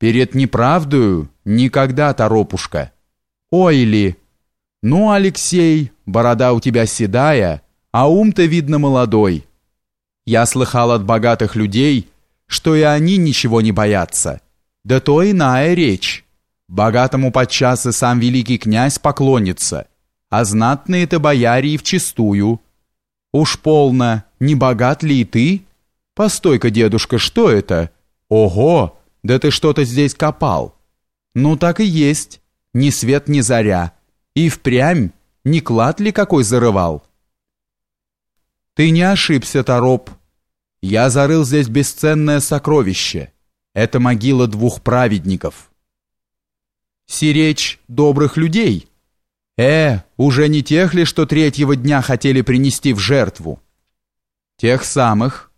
Перед неправдою никогда, торопушка. Ой ли! Ну, Алексей, борода у тебя седая, а ум-то, видно, молодой. Я слыхал от богатых людей, что и они ничего не боятся. Да то иная речь. Богатому подчас и сам великий князь поклонится, а знатные-то бояре и вчистую. Уж полно, не богат ли и ты? Постой-ка, дедушка, что это? Ого, да ты что-то здесь копал. Ну так и есть, ни свет, ни заря. И впрямь, не клад ли какой зарывал? Ты не ошибся, Тороп. Я зарыл здесь бесценное сокровище. Это могила двух праведников. Сиречь добрых людей. Э, уже не тех ли, что третьего дня хотели принести в жертву? Тех самых.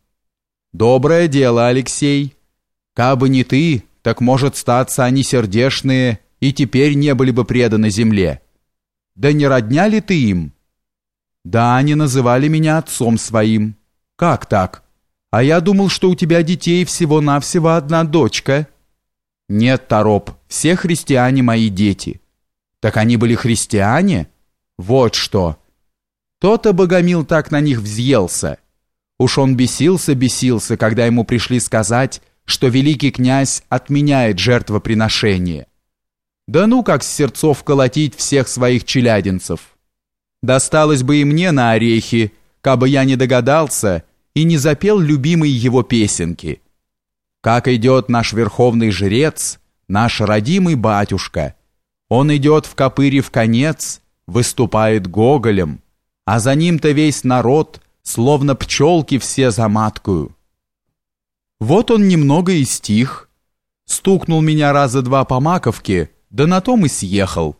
Доброе дело, Алексей. Кабы не ты, так может статься они сердешные и теперь не были бы преданы земле. Да не родня ли ты им? Да, они называли меня отцом своим. Как так? А я думал, что у тебя детей всего-навсего одна дочка. Нет, Тороп, все христиане мои дети. Так они были христиане? Вот что. То-то Богомил так на них взъелся. Уж он бесился-бесился, когда ему пришли сказать, что великий князь отменяет жертвоприношение. Да ну как с сердцов колотить всех своих челядинцев. Досталось бы и мне на орехи, кабы я не догадался и не запел любимой его песенки. Как идет наш верховный жрец, наш родимый батюшка. Он идет в копыре в конец, выступает гоголем, а за ним-то весь народ, словно пчелки все за маткою. Вот он немного и стих. Стукнул меня раза два по маковке, да на том и съехал.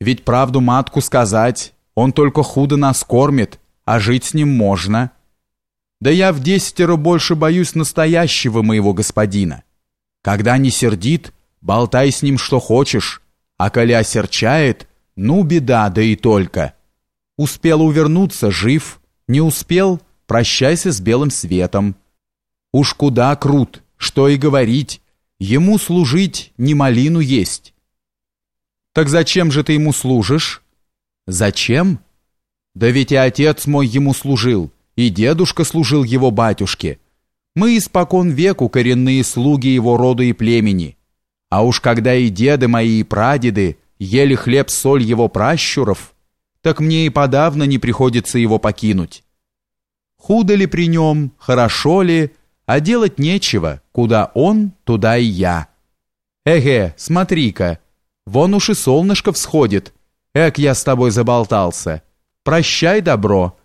Ведь правду матку сказать, он только худо нас кормит, а жить с ним можно. Да я в десятеро больше боюсь настоящего моего господина. Когда не сердит, болтай с ним что хочешь, а коли осерчает, ну беда, да и только. Успел увернуться, жив, не успел, прощайся с белым светом. Уж куда крут, что и говорить, ему служить не малину есть. Так зачем же ты ему служишь? Зачем? Да ведь и отец мой ему служил, и дедушка служил его батюшке. Мы испокон веку коренные слуги его рода и племени. А уж когда и деды мои, и прадеды ели хлеб-соль его пращуров, так мне и подавно не приходится его покинуть. Худо ли при нем, хорошо ли, а делать нечего, куда он, туда и я. Эге, смотри-ка, вон уж и солнышко всходит. Эк, я с тобой заболтался. Прощай, добро.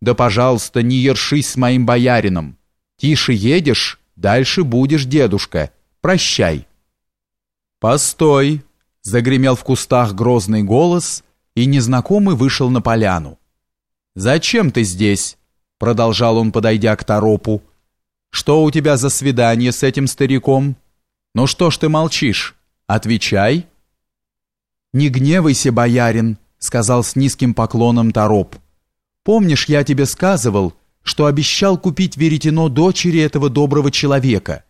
Да, пожалуйста, не ершись с моим боярином. Тише едешь, дальше будешь, дедушка. Прощай. Постой, загремел в кустах грозный голос, и незнакомый вышел на поляну. Зачем ты здесь? продолжал он, подойдя к Торопу. Что у тебя за свидание с этим стариком? Ну что ж ты молчишь? Отвечай. Не гневайся, боярин, сказал с низким поклоном Тороп. Помнишь, я тебе сказывал, что обещал купить веретено дочери этого доброго человека?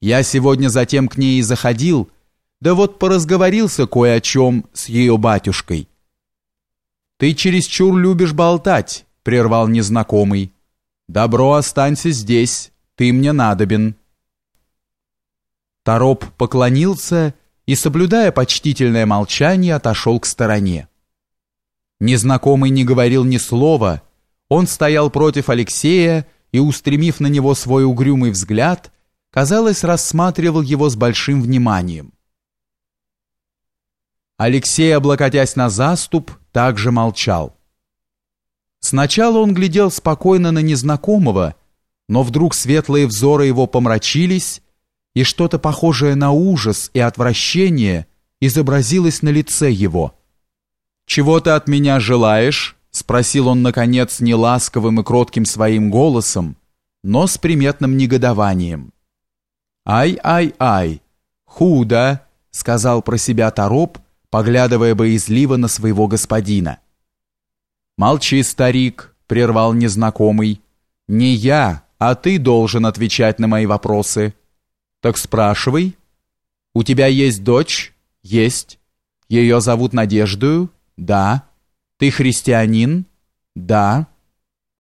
Я сегодня затем к ней и заходил, да вот поразговорился кое о чем с ее батюшкой. Ты чересчур любишь болтать, прервал незнакомый. Добро, останься здесь ты мне надобен». Тороп поклонился и, соблюдая почтительное молчание, отошел к стороне. Незнакомый не говорил ни слова, он стоял против Алексея и, устремив на него свой угрюмый взгляд, казалось, рассматривал его с большим вниманием. Алексей, облокотясь на заступ, также молчал. Сначала он глядел спокойно на незнакомого, но вдруг светлые взоры его помрачились, и что-то похожее на ужас и отвращение изобразилось на лице его. «Чего ты от меня желаешь?» — спросил он, наконец, неласковым и кротким своим голосом, но с приметным негодованием. «Ай-ай-ай! Худо!» — сказал про себя Тороп, поглядывая боязливо на своего господина. «Молчи, старик!» — прервал незнакомый. «Не я, а ты должен отвечать на мои вопросы. Так спрашивай. У тебя есть дочь? Есть. Ее зовут Надеждою? Да. Ты христианин? Да.